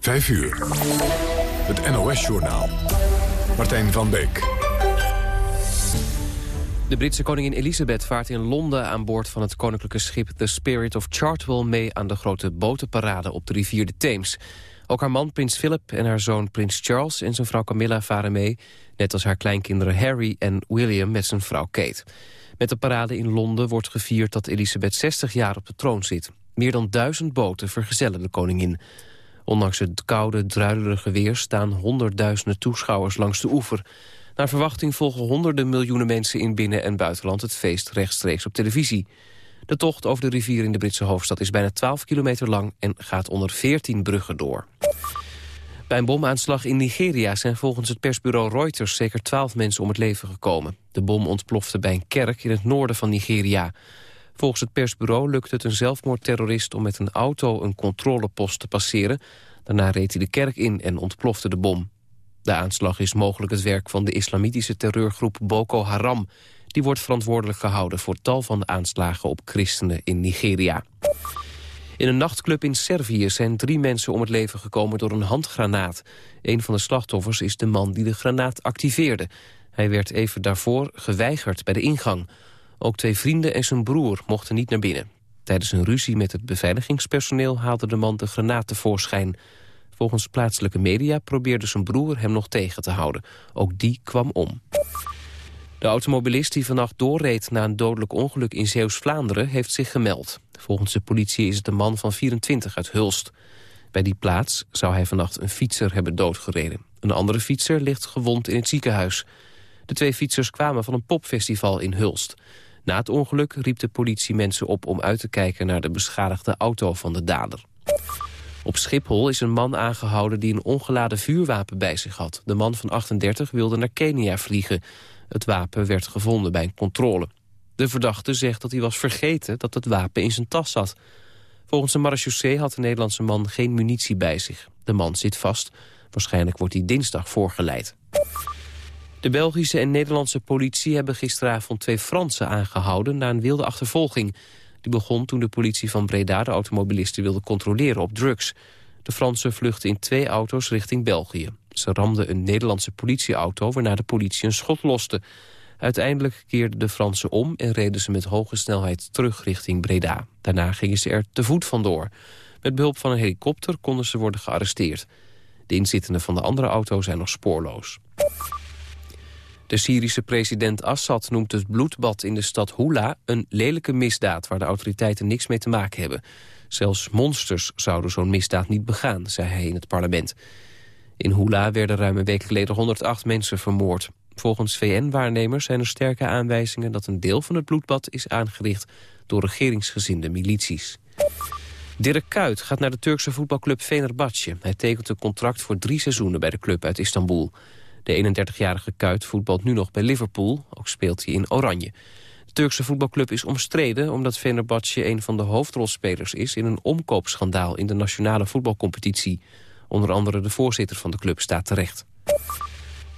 5 uur. Het NOS-journaal. Martijn van Beek. De Britse koningin Elizabeth vaart in Londen aan boord van het koninklijke schip The Spirit of Chartwell mee aan de grote botenparade op de rivier de Theems. Ook haar man prins Philip en haar zoon prins Charles en zijn vrouw Camilla varen mee, net als haar kleinkinderen Harry en William met zijn vrouw Kate. Met de parade in Londen wordt gevierd dat Elisabeth 60 jaar op de troon zit. Meer dan duizend boten vergezellen de koningin. Ondanks het koude, druilerige weer staan honderdduizenden toeschouwers langs de oever. Naar verwachting volgen honderden miljoenen mensen in binnen- en buitenland het feest rechtstreeks op televisie. De tocht over de rivier in de Britse hoofdstad is bijna 12 kilometer lang en gaat onder 14 bruggen door. Bij een bomaanslag in Nigeria zijn volgens het persbureau Reuters zeker 12 mensen om het leven gekomen. De bom ontplofte bij een kerk in het noorden van Nigeria. Volgens het persbureau lukte het een zelfmoordterrorist om met een auto een controlepost te passeren. Daarna reed hij de kerk in en ontplofte de bom. De aanslag is mogelijk het werk van de islamitische terreurgroep Boko Haram. Die wordt verantwoordelijk gehouden voor tal van aanslagen op christenen in Nigeria. In een nachtclub in Servië zijn drie mensen om het leven gekomen door een handgranaat. Een van de slachtoffers is de man die de granaat activeerde. Hij werd even daarvoor geweigerd bij de ingang. Ook twee vrienden en zijn broer mochten niet naar binnen. Tijdens een ruzie met het beveiligingspersoneel haalde de man de granaat tevoorschijn. Volgens plaatselijke media probeerde zijn broer hem nog tegen te houden. Ook die kwam om. De automobilist die vannacht doorreed na een dodelijk ongeluk in Zeeuws-Vlaanderen heeft zich gemeld. Volgens de politie is het een man van 24 uit Hulst. Bij die plaats zou hij vannacht een fietser hebben doodgereden. Een andere fietser ligt gewond in het ziekenhuis. De twee fietsers kwamen van een popfestival in Hulst. Na het ongeluk riep de politie mensen op om uit te kijken naar de beschadigde auto van de dader. Op Schiphol is een man aangehouden die een ongeladen vuurwapen bij zich had. De man van 38 wilde naar Kenia vliegen. Het wapen werd gevonden bij een controle. De verdachte zegt dat hij was vergeten dat het wapen in zijn tas zat. Volgens de marechaussee had de Nederlandse man geen munitie bij zich. De man zit vast. Waarschijnlijk wordt hij dinsdag voorgeleid. De Belgische en Nederlandse politie hebben gisteravond twee Fransen aangehouden na een wilde achtervolging. Die begon toen de politie van Breda de automobilisten wilde controleren op drugs. De Fransen vluchtten in twee auto's richting België. Ze ramden een Nederlandse politieauto waarna de politie een schot loste. Uiteindelijk keerden de Fransen om en reden ze met hoge snelheid terug richting Breda. Daarna gingen ze er te voet vandoor. Met behulp van een helikopter konden ze worden gearresteerd. De inzittenden van de andere auto zijn nog spoorloos. De Syrische president Assad noemt het bloedbad in de stad Hula een lelijke misdaad waar de autoriteiten niks mee te maken hebben. Zelfs monsters zouden zo'n misdaad niet begaan, zei hij in het parlement. In Hula werden ruim een week geleden 108 mensen vermoord. Volgens VN-waarnemers zijn er sterke aanwijzingen dat een deel van het bloedbad is aangericht door regeringsgezinde milities. Dirk Kuyt gaat naar de Turkse voetbalclub Fenerbahce. Hij tekent een contract voor drie seizoenen bij de club uit Istanbul. De 31-jarige Kuit voetbalt nu nog bij Liverpool, ook speelt hij in Oranje. De Turkse voetbalclub is omstreden omdat Fenerbahce een van de hoofdrolspelers is in een omkoopschandaal in de nationale voetbalcompetitie. Onder andere de voorzitter van de club staat terecht.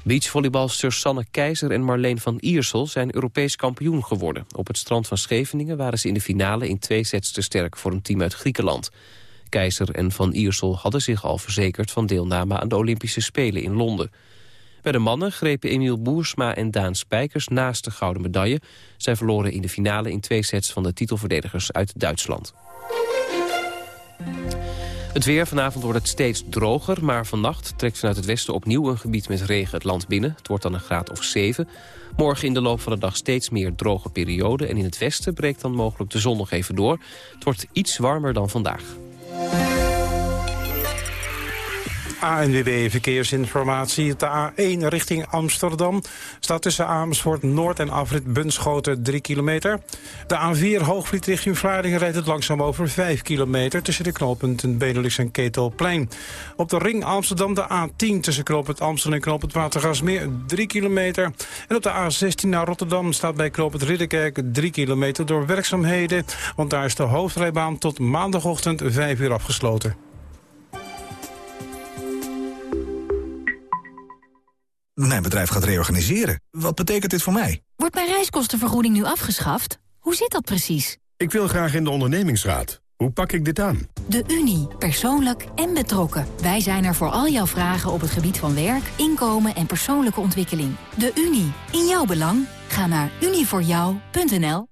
Beachvolleybalsters Sanne Keizer en Marleen van Iersel zijn Europees kampioen geworden. Op het strand van Scheveningen waren ze in de finale in twee sets te sterk voor een team uit Griekenland. Keizer en van Iersel hadden zich al verzekerd van deelname aan de Olympische Spelen in Londen. Bij de mannen grepen Emiel Boersma en Daan Spijkers naast de gouden medaille. Zij verloren in de finale in twee sets van de titelverdedigers uit Duitsland. Het weer, vanavond wordt het steeds droger, maar vannacht trekt vanuit het westen opnieuw een gebied met regen het land binnen. Het wordt dan een graad of 7. Morgen in de loop van de dag steeds meer droge perioden en in het westen breekt dan mogelijk de zon nog even door. Het wordt iets warmer dan vandaag. ANWB Verkeersinformatie. De A1 richting Amsterdam staat tussen Amersfoort Noord en afrit Bunschoten 3 kilometer. De A4 Hoogvliet richting Vlaardingen rijdt het langzaam over 5 kilometer... tussen de knooppunten Benelux en Ketelplein. Op de ring Amsterdam de A10 tussen knooppunt Amsterdam en knooppunt Watergasmeer 3 kilometer. En op de A16 naar Rotterdam staat bij knooppunt Ridderkerk 3 kilometer door werkzaamheden. Want daar is de hoofdrijbaan tot maandagochtend 5 uur afgesloten. Mijn bedrijf gaat reorganiseren. Wat betekent dit voor mij? Wordt mijn reiskostenvergoeding nu afgeschaft? Hoe zit dat precies? Ik wil graag in de ondernemingsraad. Hoe pak ik dit aan? De Unie, persoonlijk en betrokken. Wij zijn er voor al jouw vragen op het gebied van werk, inkomen en persoonlijke ontwikkeling. De Unie, in jouw belang. Ga naar unievoorjou.nl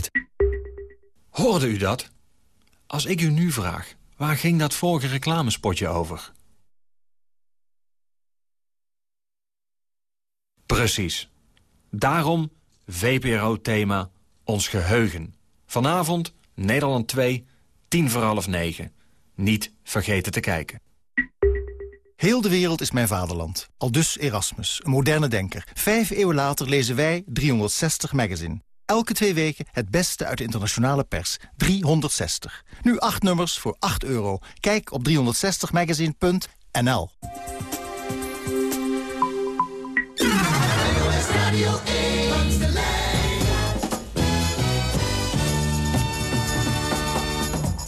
Hoorde u dat? Als ik u nu vraag, waar ging dat vorige reclamespotje over? Precies. Daarom VPRO-thema Ons Geheugen. Vanavond, Nederland 2, tien voor half negen. Niet vergeten te kijken. Heel de wereld is mijn vaderland. Al dus Erasmus, een moderne denker. Vijf eeuwen later lezen wij 360 Magazine. Elke twee weken het beste uit de internationale pers. 360. Nu acht nummers voor 8 euro. Kijk op 360magazine.nl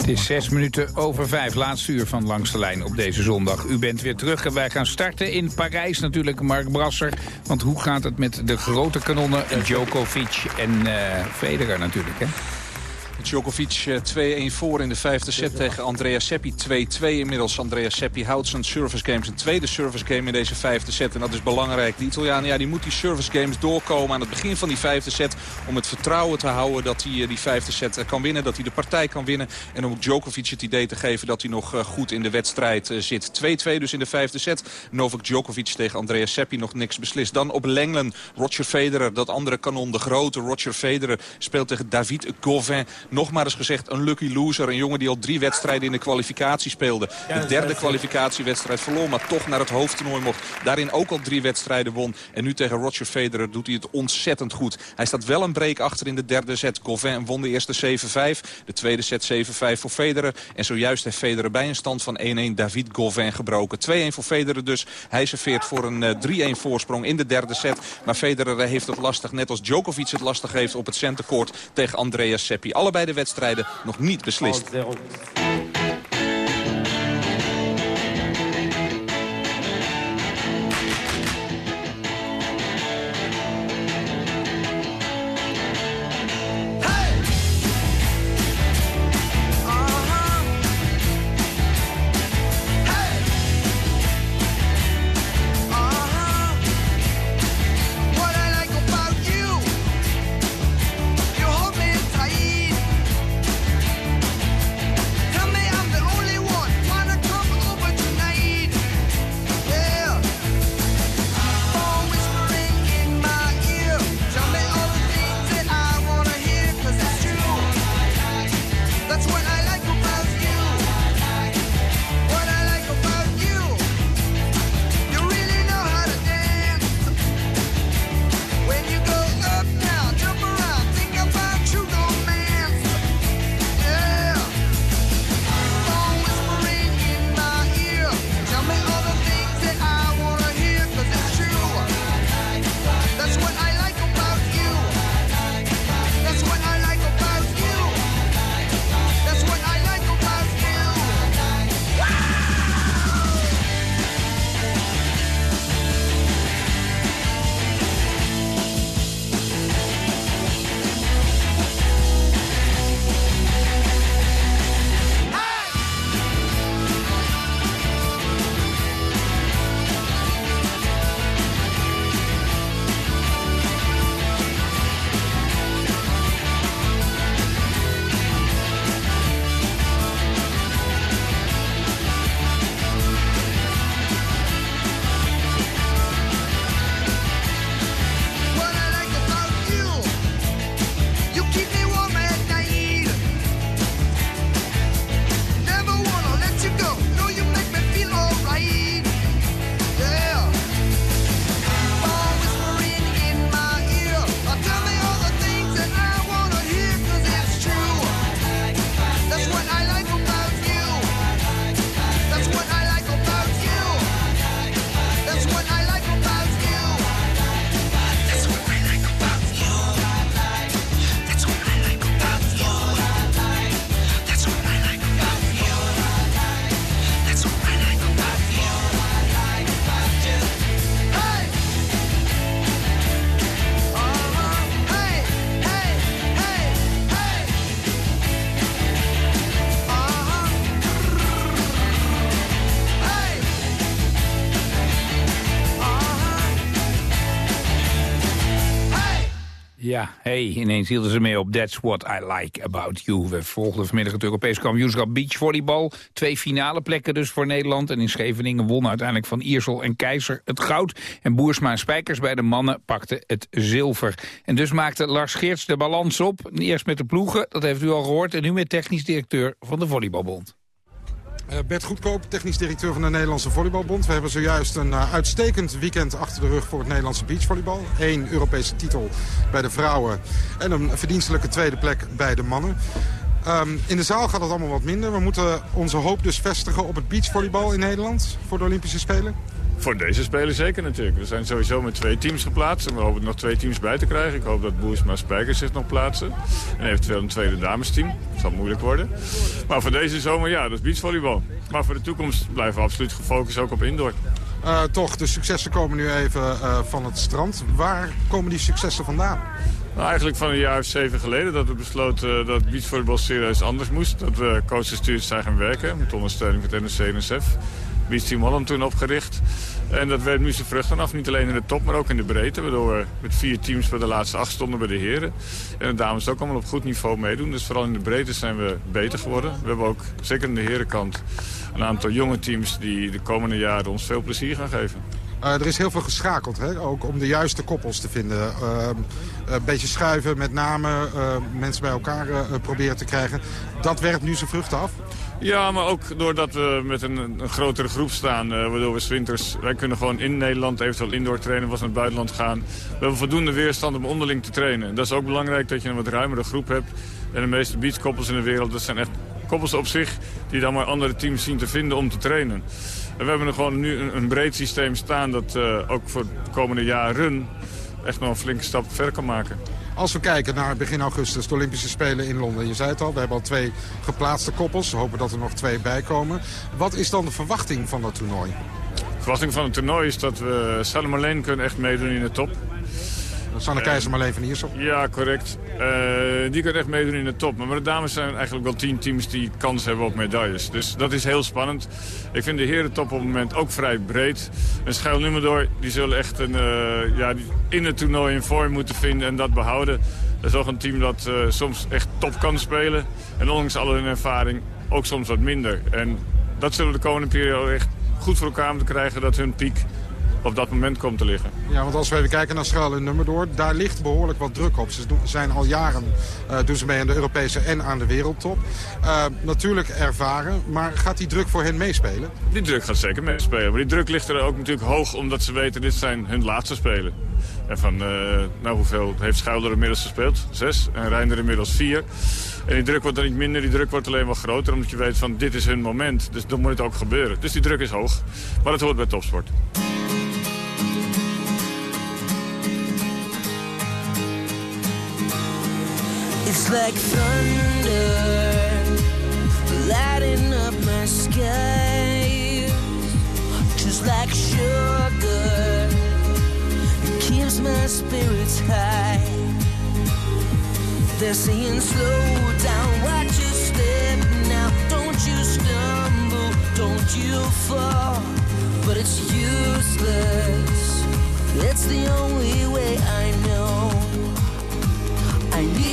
Het is zes minuten over vijf, laatste uur van Langs de Lijn op deze zondag. U bent weer terug en wij gaan starten in Parijs natuurlijk, Mark Brasser. Want hoe gaat het met de grote kanonnen Djokovic en uh, Federer natuurlijk, hè? Djokovic 2-1 voor in de vijfde set tegen Andrea Seppi. 2-2 inmiddels. Andrea Seppi houdt zijn service games. Een tweede service game in deze vijfde set. En dat is belangrijk. De Italiaan ja, die moet die service games doorkomen aan het begin van die vijfde set. Om het vertrouwen te houden dat hij die vijfde set kan winnen. Dat hij de partij kan winnen. En om Djokovic het idee te geven dat hij nog goed in de wedstrijd zit. 2-2 dus in de vijfde set. Novak Djokovic tegen Andrea Seppi nog niks beslist. Dan op Lenglen Roger Federer. Dat andere kanon, de grote Roger Federer, speelt tegen David Gauvin nog maar eens gezegd een lucky loser. Een jongen die al drie wedstrijden in de kwalificatie speelde. De derde kwalificatiewedstrijd verloor, maar toch naar het hoofdtoernooi mocht. Daarin ook al drie wedstrijden won. En nu tegen Roger Federer doet hij het ontzettend goed. Hij staat wel een break achter in de derde set. Gauvin won de eerste 7-5. De tweede set 7-5 voor Federer. En zojuist heeft Federer bij een stand van 1-1 David Gauvin gebroken. 2-1 voor Federer dus. Hij serveert voor een 3-1 voorsprong in de derde set. Maar Federer heeft het lastig, net als Djokovic het lastig heeft op het centercourt tegen Andreas Seppi. Allebei de wedstrijden nog niet beslist. Ineens hielden ze mee op That's What I Like About You. We volgden vanmiddag het Europees kampioenschap beachvolleybal. Twee finale plekken dus voor Nederland. En in Scheveningen won uiteindelijk van Iersel en Keizer het goud. En Boersma en Spijkers bij de mannen pakten het zilver. En dus maakte Lars Geerts de balans op. Eerst met de ploegen, dat heeft u al gehoord. En nu met technisch directeur van de Volleybalbond. Uh, Bert Goedkoop, technisch directeur van de Nederlandse Volleybalbond. We hebben zojuist een uh, uitstekend weekend achter de rug voor het Nederlandse beachvolleybal. Eén Europese titel bij de vrouwen en een verdienstelijke tweede plek bij de mannen. Um, in de zaal gaat het allemaal wat minder. We moeten onze hoop dus vestigen op het beachvolleybal in Nederland voor de Olympische Spelen. Voor deze spelen zeker natuurlijk. We zijn sowieso met twee teams geplaatst. En we hopen er nog twee teams bij te krijgen. Ik hoop dat Boersma Spijkers zich nog plaatsen. En eventueel een tweede damesteam. Dat zal moeilijk worden. Maar voor deze zomer, ja, dat is beachvolleybal. Maar voor de toekomst blijven we absoluut gefocust ook op indoor. Uh, toch, de successen komen nu even uh, van het strand. Waar komen die successen vandaan? Nou, eigenlijk van een jaar of zeven geleden dat we besloten uh, dat beachvolleybal serieus anders moest. Dat we coachgestuurd zijn gaan werken met ondersteuning van het NSC-NSF. Beach Team Holland toen opgericht. En dat werd nu zijn vruchten af. Niet alleen in de top, maar ook in de breedte. Waardoor we met vier teams bij de laatste acht stonden bij de heren. En de dames ook allemaal op goed niveau meedoen. Dus vooral in de breedte zijn we beter geworden. We hebben ook, zeker aan de herenkant, een aantal jonge teams... die de komende jaren ons veel plezier gaan geven. Uh, er is heel veel geschakeld, hè? ook om de juiste koppels te vinden. Uh, een beetje schuiven, met name uh, mensen bij elkaar proberen te krijgen. Dat werkt nu zijn vruchten af? Ja, maar ook doordat we met een, een grotere groep staan, uh, waardoor we winters... Wij kunnen gewoon in Nederland eventueel indoor trainen, was naar het buitenland gaan. We hebben voldoende weerstand om onderling te trainen. En dat is ook belangrijk dat je een wat ruimere groep hebt. En de meeste beachkoppels in de wereld, dat zijn echt koppels op zich... die dan maar andere teams zien te vinden om te trainen. En we hebben er gewoon nu een, een breed systeem staan dat uh, ook voor de komende jaren echt nog een flinke stap verder kan maken. Als we kijken naar begin augustus, de Olympische Spelen in Londen. Je zei het al, we hebben al twee geplaatste koppels. We hopen dat er nog twee bij komen. Wat is dan de verwachting van dat toernooi? De verwachting van het toernooi is dat we Salem alleen kunnen echt meedoen in de top. Sanne Keizer Marleen van Iersel. Ja, correct. Uh, die kunnen echt meedoen in de top. Maar de dames zijn eigenlijk wel tien teams die kans hebben op medailles. Dus dat is heel spannend. Ik vind de heren top op het moment ook vrij breed. En Schuil Nummerdoor, die zullen echt een, uh, ja, in het toernooi een vorm moeten vinden en dat behouden. Dat is ook een team dat uh, soms echt top kan spelen. En ondanks alle hun ervaring ook soms wat minder. En dat zullen de komende periode echt goed voor elkaar moeten krijgen dat hun piek op dat moment komt te liggen. Ja, want als we even kijken naar Schuil en Nummerdoor, daar ligt behoorlijk wat druk op. Ze zijn al jaren, uh, doen ze mee aan de Europese en aan de wereldtop. Uh, natuurlijk ervaren, maar gaat die druk voor hen meespelen? Die druk gaat zeker meespelen. Maar die druk ligt er ook natuurlijk hoog, omdat ze weten, dit zijn hun laatste spelen. En van, uh, nou hoeveel heeft Schuil er inmiddels gespeeld? Zes. En Reinder inmiddels vier. En die druk wordt dan niet minder, die druk wordt alleen wel groter... omdat je weet van dit is hun moment, dus dan moet het ook gebeuren. Dus die druk is hoog, maar dat hoort bij topsport. Like thunder lighting up my sky, just like sugar. It keeps my spirits high. They're saying, slow down, watch your step now. Don't you stumble, don't you fall. But it's useless. It's the only way I know. I need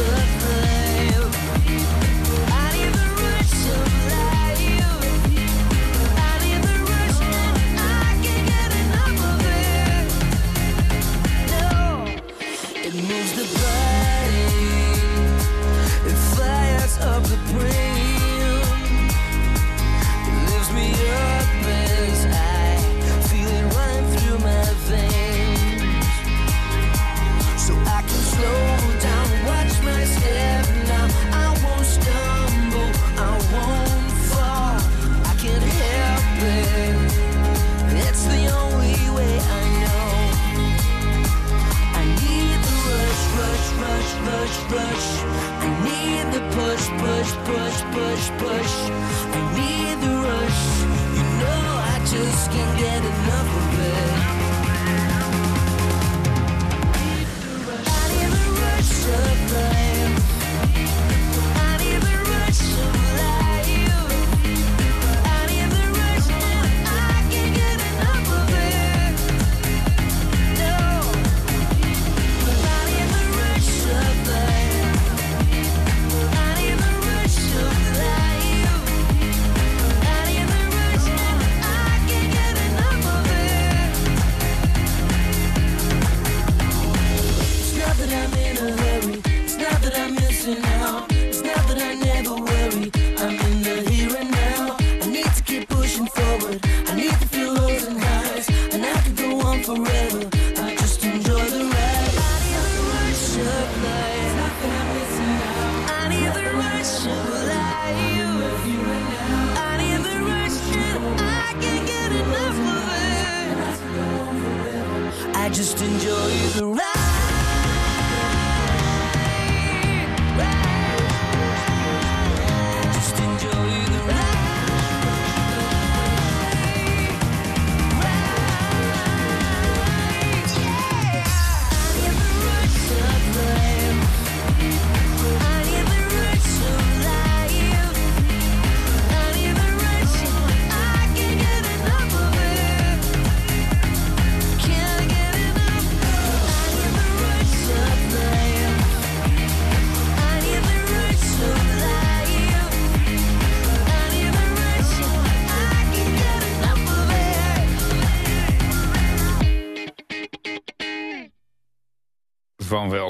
surface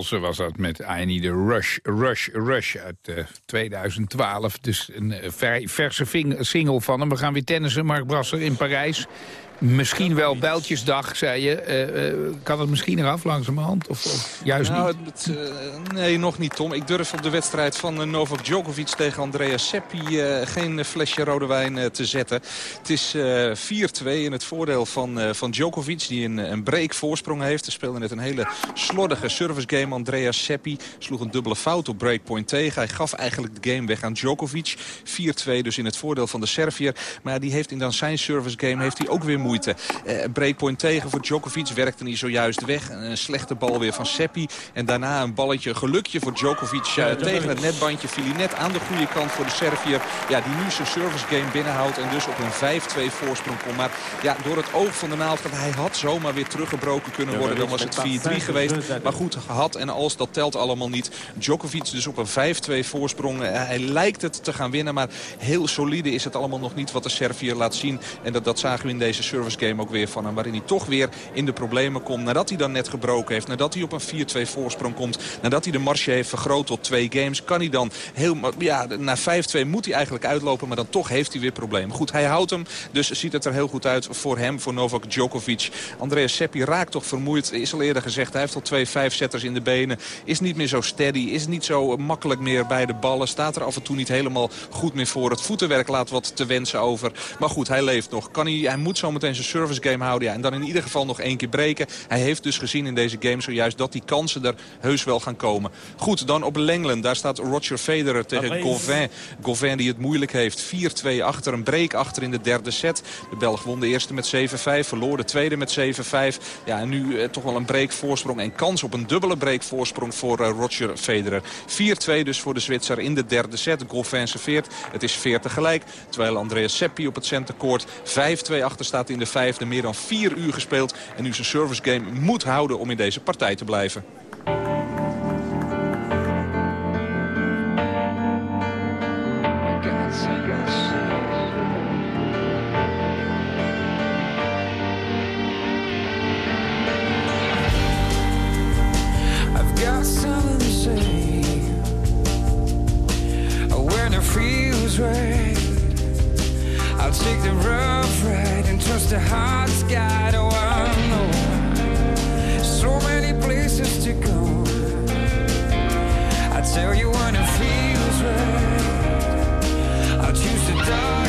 Velsen was dat met I a Rush, Rush, Rush uit eh, 2012. Dus een eh, verse single van hem. We gaan weer tennissen, Mark Brasser, in Parijs. Misschien wel Bijltjesdag, zei je. Eh, eh, kan het misschien eraf langzamerhand? Of, of juist Nou, niet? het, eh, nee, nog niet, Tom. Ik durf op de wedstrijd van Novak Djokovic tegen Andrea Seppi... geen flesje rode wijn te zetten. Het is eh 4-2 in het voordeel van, van Djokovic... die een, een break voorsprong heeft. Hij speelde net een hele slordige service game. Andrea Seppi sloeg een dubbele fout op breakpoint tegen. Hij gaf eigenlijk de game weg aan Djokovic. 4-2 dus in het voordeel van de Servier. Maar die heeft in dan zijn service game heeft hij ook weer moeite. Eh, breakpoint tegen voor Djokovic werkte hij zojuist weg. Een slechte bal weer van Seppi. En daarna een balletje, gelukje voor Djokovic eh, tegen het netbandje. Viel hij net aan de goede kant voor de Servier. Ja, die nu zijn service game binnenhoudt en dus op een 5-2 voorsprong komt. Maar ja, door het oog van de naald gaat hij had zomaar weer teruggebroken kunnen worden. Dan was het 4-3 geweest. Maar goed, gehad en als, dat telt allemaal niet. Djokovic dus op een 5-2 voorsprong. Eh, Hij lijkt het te gaan winnen, maar heel solide is het allemaal nog niet wat de Servier laat zien. En dat, dat zagen we in deze service game ook weer van hem. Waarin hij toch weer in de problemen komt. Nadat hij dan net gebroken heeft. Nadat hij op een 4-2 voorsprong komt. Nadat hij de marge heeft vergroot tot twee games. Kan hij dan heel... Ja, na 5-2 moet hij eigenlijk uitlopen. Maar dan toch heeft hij weer problemen. Goed, hij houdt hem. Dus ziet het er heel goed uit voor hem. Voor Novak Djokovic. Andreas Seppi raakt toch vermoeid. Is al eerder gezegd. Hij heeft al twee vijfzetters in de benen. Is niet meer zo steady. Is niet zo makkelijk meer bij de ballen. Staat er af en toe niet helemaal goed meer voor. Het voetenwerk laat wat te wensen over. Maar goed, hij leeft nog. Kan hij, hij moet zometeen zijn service game houden. Ja, en dan in ieder geval nog één keer breken. Hij heeft dus gezien in deze game zojuist dat die kansen er heus wel gaan komen. Goed, dan op Lenglen. Daar staat Roger Federer tegen Gauvin. Gauvin die het moeilijk heeft. 4-2 achter, een break achter in de derde set. De Belg won de eerste met 7-5, verloor de tweede met 7-5. Ja, en nu eh, toch wel een break voorsprong en kans op een dubbele break voorsprong voor eh, Roger Federer. 4-2 dus voor de Zwitser in de derde set. Gauvin serveert. Het is 40 gelijk. Terwijl Andreas Seppi op het centercourt 5-2 achter staat in de vijfde. Meer dan vier uur gespeeld. En nu zijn service game moet houden om in deze partij te blijven. Feels right. I'll take the rough ride and trust the heart's guide. Oh, I know so many places to go. I tell you when it feels right. I'll choose the darkness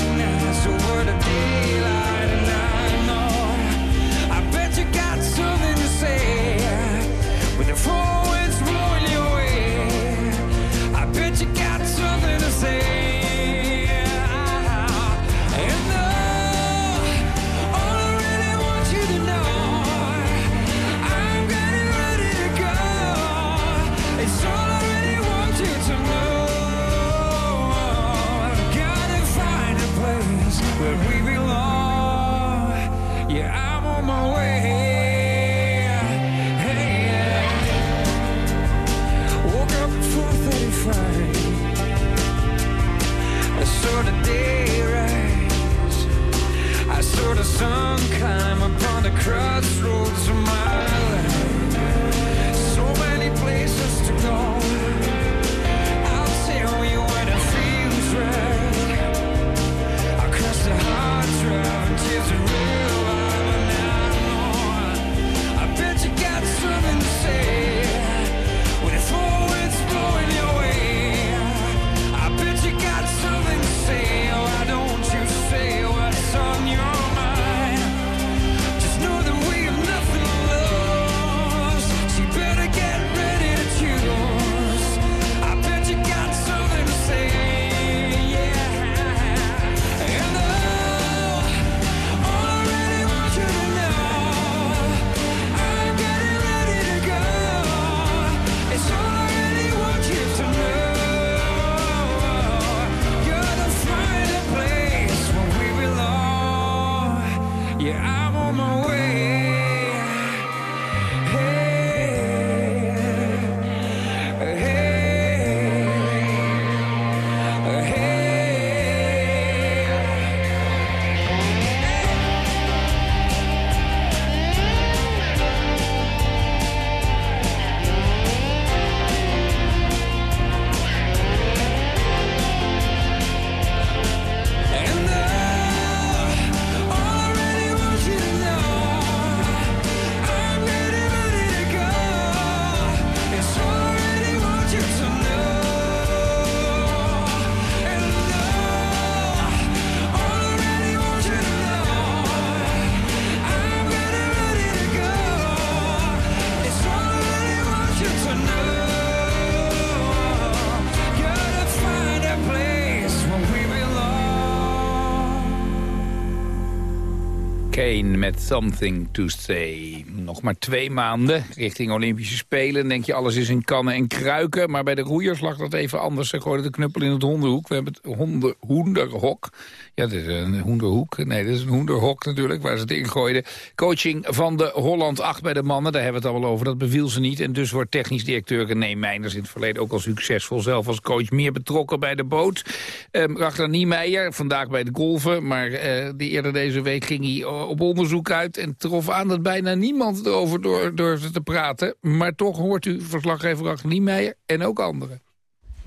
Kane met Something to Say. Nog maar twee maanden richting Olympische Spelen. denk je alles is in kannen en kruiken. Maar bij de roeiers lag dat even anders. Ze gooiden de knuppel in het hondenhoek. We hebben het honder, hoenderhok. Ja, dit is een hoenderhoek. Nee, dit is een hoenderhok natuurlijk, waar ze het in gooiden. Coaching van de Holland 8 bij de mannen, daar hebben we het al wel over. Dat beviel ze niet. En dus wordt technisch directeur René Meijners in het verleden ook al succesvol. Zelf als coach meer betrokken bij de boot. Um, Ragnar Niemeyer, vandaag bij de golven. Maar uh, die eerder deze week ging hij op onderzoek uit... en trof aan dat bijna niemand erover door, te praten. Maar toch hoort u verslaggever Ragnar Niemeyer en ook anderen.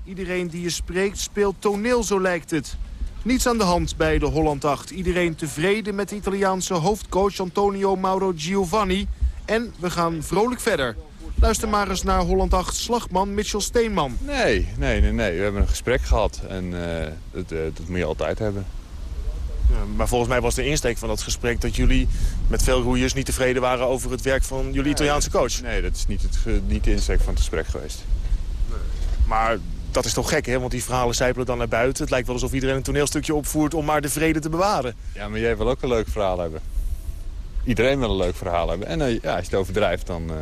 Iedereen die je spreekt speelt toneel, zo lijkt het. Niets aan de hand bij de Holland 8. Iedereen tevreden met de Italiaanse hoofdcoach Antonio Mauro Giovanni. En we gaan vrolijk verder. Luister maar eens naar Holland 8 slagman Mitchell Steenman. Nee, nee, nee, nee. We hebben een gesprek gehad en uh, dat, uh, dat moet je altijd hebben. Maar volgens mij was de insteek van dat gesprek dat jullie met veel roeiers niet tevreden waren over het werk van jullie Italiaanse coach. Nee, dat is niet, het, niet de insteek van het gesprek geweest. Nee. Maar dat is toch gek, hè? Want die verhalen zijpelen dan naar buiten. Het lijkt wel alsof iedereen een toneelstukje opvoert om maar de vrede te bewaren. Ja, maar jij wil ook een leuk verhaal hebben. Iedereen wil een leuk verhaal hebben. En uh, ja, als je het overdrijft, dan, uh,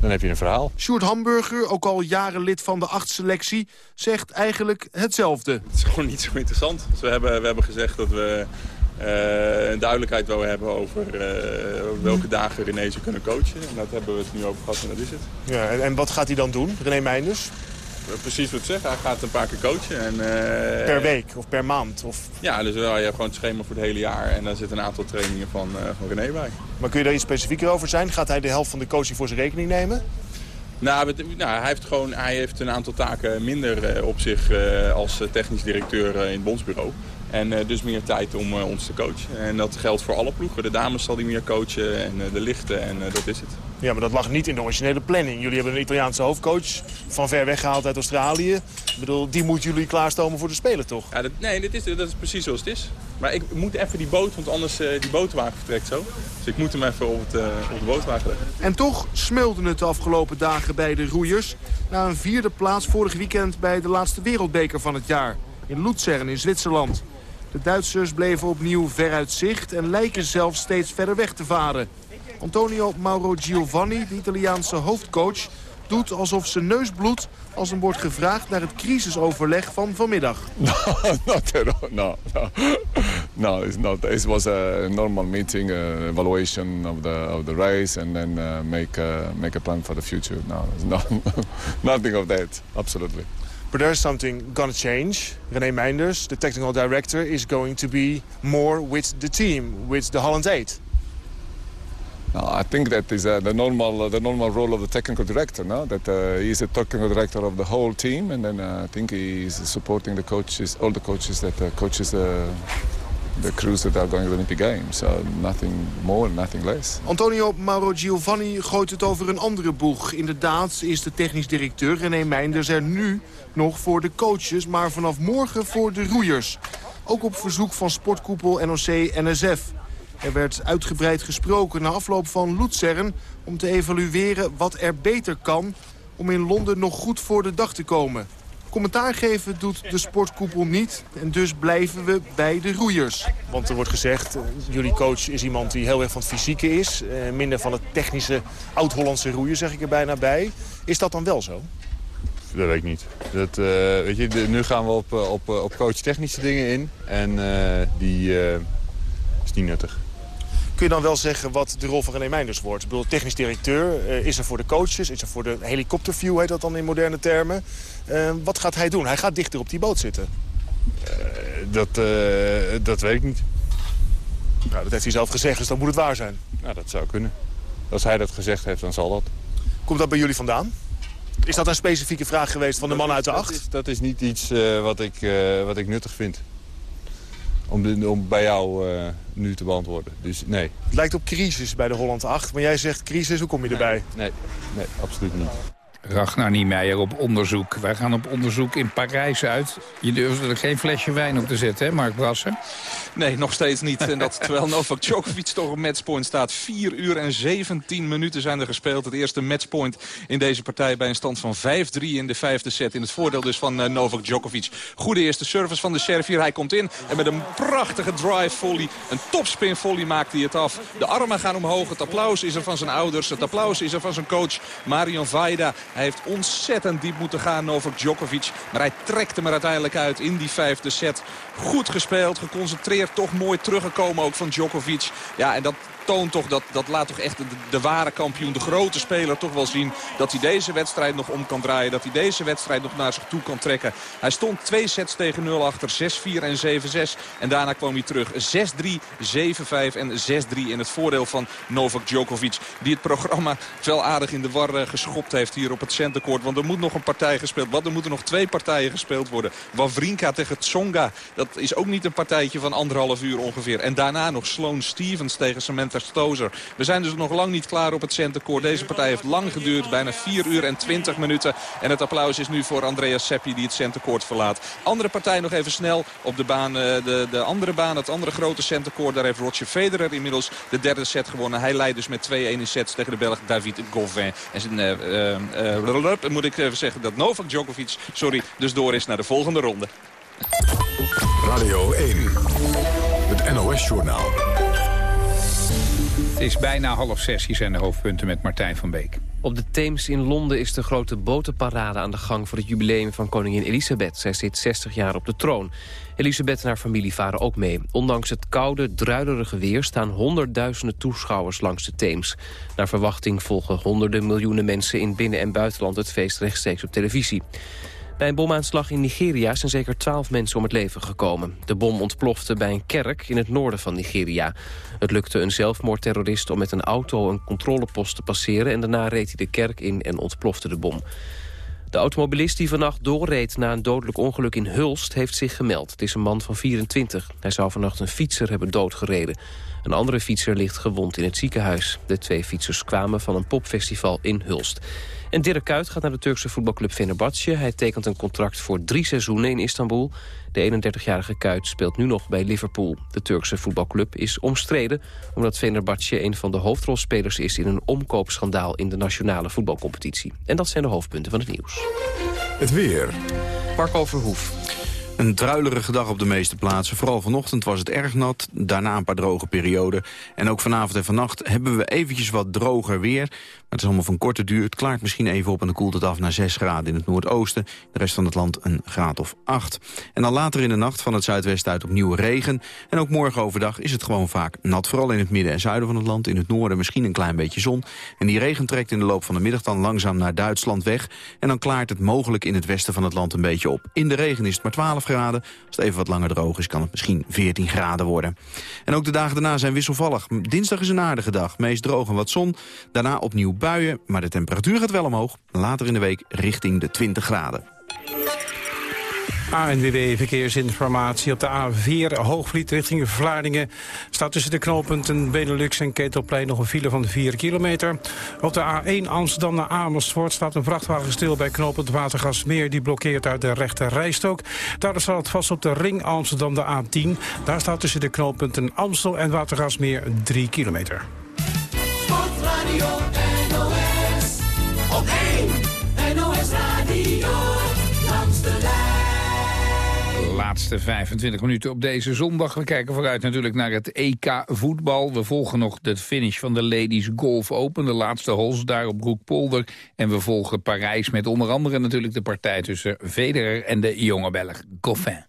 dan heb je een verhaal. Sjoerd Hamburger, ook al jaren lid van de achtselectie, zegt eigenlijk hetzelfde. Het is gewoon niet zo interessant. Dus we, hebben, we hebben gezegd dat we uh, een duidelijkheid willen hebben over welke dagen René ze kunnen coachen. En dat hebben we het nu over gehad en dat is het. Ja, en, en wat gaat hij dan doen, René Meijnders? Precies wat ik zeg. Hij gaat een paar keer coachen. En, uh, per week of per maand? Of... Ja, dus wel, je hebt gewoon het schema voor het hele jaar. En daar zit een aantal trainingen van, uh, van René bij. Maar kun je daar iets specifieker over zijn? Gaat hij de helft van de coaching voor zijn rekening nemen? Nou, nou, hij, heeft gewoon, hij heeft een aantal taken minder op zich als technisch directeur in het bondsbureau. En uh, dus meer tijd om uh, ons te coachen. En dat geldt voor alle ploegen. De dames zal die meer coachen en uh, de lichten en dat is het. Ja, maar dat lag niet in de originele planning. Jullie hebben een Italiaanse hoofdcoach van ver weggehaald uit Australië. Ik bedoel, die moeten jullie klaarstomen voor de Spelen, toch? Ja, dat, nee, dit is, dat is precies zoals het is. Maar ik moet even die boot, want anders die bootwagen vertrekt zo. Dus ik moet hem even op, het, op de bootwagen leggen. En toch smulde het de afgelopen dagen bij de roeiers. Na een vierde plaats vorig weekend bij de laatste wereldbeker van het jaar. In Luzern in Zwitserland. De Duitsers bleven opnieuw veruit zicht en lijken zelfs steeds verder weg te varen. Antonio Mauro Giovanni, de Italiaanse hoofdcoach, doet alsof zijn neus bloedt als hem wordt gevraagd naar het crisisoverleg van vanmiddag. No, not. No, no. No, it's not. It was a normal meeting, uh, evaluation of the of the race, and then uh, make uh, make a plan for the future. No, no nothing of that. Absolutely. But there's something gonna change. René Meinders, the technical director, is going to be more with the team, with the Holland 8. No, I think that is uh, the normal uh, the normal role of the technical director. No, that uh, he is the technical director of the whole team, and then I think he's supporting the coaches, all the coaches that coaches the crews that are going to the Olympic Games. So nothing more, nothing less. Antonio Mauro Giovanni gooit het over een andere boeg. Inderdaad is de technisch directeur René Meinders er nu nog voor de coaches... maar vanaf morgen voor de roeiers. Ook op verzoek van sportkoepel NOC-NSF. Er werd uitgebreid gesproken na afloop van Luzern... om te evalueren wat er beter kan om in Londen nog goed voor de dag te komen. Commentaar geven doet de sportkoepel niet. En dus blijven we bij de roeiers. Want er wordt gezegd, jullie coach is iemand die heel erg van het fysieke is. Eh, minder van het technische oud-Hollandse roeien, zeg ik er bijna bij. Is dat dan wel zo? Dat weet ik niet. Dat, uh, weet je, de, nu gaan we op, op, op coach-technische dingen in. En uh, die uh, is niet nuttig. Kun je dan wel zeggen wat de rol van René Meinders wordt? Ik bedoel, technisch directeur is er voor de coaches, is er voor de helikopterview, heet dat dan in moderne termen. Uh, wat gaat hij doen? Hij gaat dichter op die boot zitten. Uh, dat, dat weet ik niet. Nou, dat heeft hij zelf gezegd, dus dan moet het waar zijn. Nou, dat zou kunnen. Als hij dat gezegd heeft, dan zal dat. Komt dat bij jullie vandaan? Is dat een specifieke vraag geweest van de man uit de acht? Dat is, dat is niet iets wat, ik, wat ik nuttig vind. Om, om bij jou nu te beantwoorden. Dus nee. Het lijkt op crisis bij de Holland 8, maar jij zegt crisis, hoe kom je erbij? Nee, nee, absoluut niet. Ragnar Niemeyer op onderzoek. Wij gaan op onderzoek in Parijs uit. Je durft er geen flesje wijn op te zetten, hè, Mark Brasser? Nee, nog steeds niet. En dat terwijl Novak Djokovic toch op matchpoint staat. 4 uur en 17 minuten zijn er gespeeld. Het eerste matchpoint in deze partij bij een stand van 5-3 in de vijfde set. In het voordeel dus van uh, Novak Djokovic. Goede eerste service van de Servier. Hij komt in en met een prachtige drive volley, een topspin volley maakt hij het af. De armen gaan omhoog. Het applaus is er van zijn ouders. Het applaus is er van zijn coach Marion Vaida. Hij heeft ontzettend diep moeten gaan, Novak Djokovic. Maar hij trekt hem er uiteindelijk uit in die vijfde set. Goed gespeeld, geconcentreerd, toch mooi teruggekomen ook van Djokovic. Ja, en dat toont toch, dat, dat laat toch echt de, ware kampioen, de grote speler toch wel zien... dat hij deze wedstrijd nog om kan draaien. Dat hij deze wedstrijd nog naar zich toe kan trekken. Hij stond twee sets tegen 0 achter, 6-4 en 7-6. En daarna kwam hij terug 6-3, 7-5 en 6-3 in het voordeel van Novak Djokovic. Die het programma wel aardig in de war uh, geschopt heeft hier op het centercourt. Want er moet nog een partij gespeeld worden. Er moeten nog twee partijen gespeeld worden. Wawrinka tegen Tsonga. Dat is ook niet een partijtje van anderhalf uur ongeveer. En daarna nog Sloane Stevens tegen Samantha We zijn dus nog lang niet klaar op het centercourt. Deze partij heeft lang geduurd, bijna 4 uur en 20 minuten. En het applaus is nu voor Andreas Seppi die het centercourt verlaat. Andere partij nog even snel op de baan, eh, de, de andere baan, het andere grote centercourt. Daar heeft Roger Federer inmiddels de derde set gewonnen. Hij leidt dus met 2-1 in sets tegen de Belg David Gauvin. En zijn, uh, uh, moet ik even zeggen dat Novak Djokovic, sorry, dus door is naar de volgende ronde. Radio 1, het NOS-journaal. Het is bijna half zes. Hier zijn de hoofdpunten met Martijn van Beek. Op de Theems in Londen is de grote botenparade aan de gang... voor het jubileum van koningin Elisabeth. Zij zit 60 jaar op de troon. Elisabeth en haar familie varen ook mee. Ondanks het koude, druilerige weer staan honderdduizenden toeschouwers langs de Theems. Naar verwachting volgen honderden miljoenen mensen in binnen- en buitenland... het feest rechtstreeks op televisie. Bij een bomaanslag in Nigeria zijn zeker twaalf mensen om het leven gekomen. De bom ontplofte bij een kerk in het noorden van Nigeria. Het lukte een zelfmoordterrorist om met een auto een controlepost te passeren... en daarna reed hij de kerk in en ontplofte de bom. De automobilist die vannacht doorreed na een dodelijk ongeluk in Hulst... heeft zich gemeld. Het is een man van 24. Hij zou vannacht een fietser hebben doodgereden. Een andere fietser ligt gewond in het ziekenhuis. De twee fietsers kwamen van een popfestival in Hulst. En Dirk Kuyt gaat naar de Turkse voetbalclub Fenerbahce. Hij tekent een contract voor drie seizoenen in Istanbul. De 31-jarige Kuyt speelt nu nog bij Liverpool. De Turkse voetbalclub is omstreden... omdat Fenerbahce een van de hoofdrolspelers is... in een omkoopschandaal in de nationale voetbalcompetitie. En dat zijn de hoofdpunten van het nieuws. Het weer. Marco Verhoef. Een druilerige dag op de meeste plaatsen. Vooral vanochtend was het erg nat, daarna een paar droge perioden. En ook vanavond en vannacht hebben we eventjes wat droger weer. Het is allemaal van korte duur. Het klaart misschien even op en dan koelt het af naar 6 graden in het noordoosten. De rest van het land een graad of 8. En dan later in de nacht van het zuidwesten uit opnieuw regen. En ook morgen overdag is het gewoon vaak nat. Vooral in het midden en zuiden van het land. In het noorden misschien een klein beetje zon. En die regen trekt in de loop van de middag dan langzaam naar Duitsland weg. En dan klaart het mogelijk in het westen van het land een beetje op. In de regen is het maar 12 graden. Als het even wat langer droog is, kan het misschien 14 graden worden. En ook de dagen daarna zijn wisselvallig. Dinsdag is een aardige dag. Meest droog en wat zon. Daarna opnieuw buien, maar de temperatuur gaat wel omhoog. Later in de week richting de 20 graden. ANWB Verkeersinformatie op de A4 Hoogvliet richting Vlaardingen. Staat tussen de knooppunten Benelux en Ketelplein nog een file van 4 kilometer. Op de A1 Amsterdam naar Amersfoort staat een vrachtwagen stil bij knooppunt Watergasmeer. Die blokkeert uit de rechte rijstok. Daar staat het vast op de ring Amsterdam de A10. Daar staat tussen de knooppunten Amstel en Watergasmeer 3 kilometer. Sportradio Laatste 25 minuten op deze zondag. We kijken vooruit natuurlijk naar het EK voetbal. We volgen nog de finish van de Ladies Golf Open. De laatste hols daar op Broekpolder. En we volgen Parijs met onder andere natuurlijk de partij tussen Federer en de jonge Belg Goffin.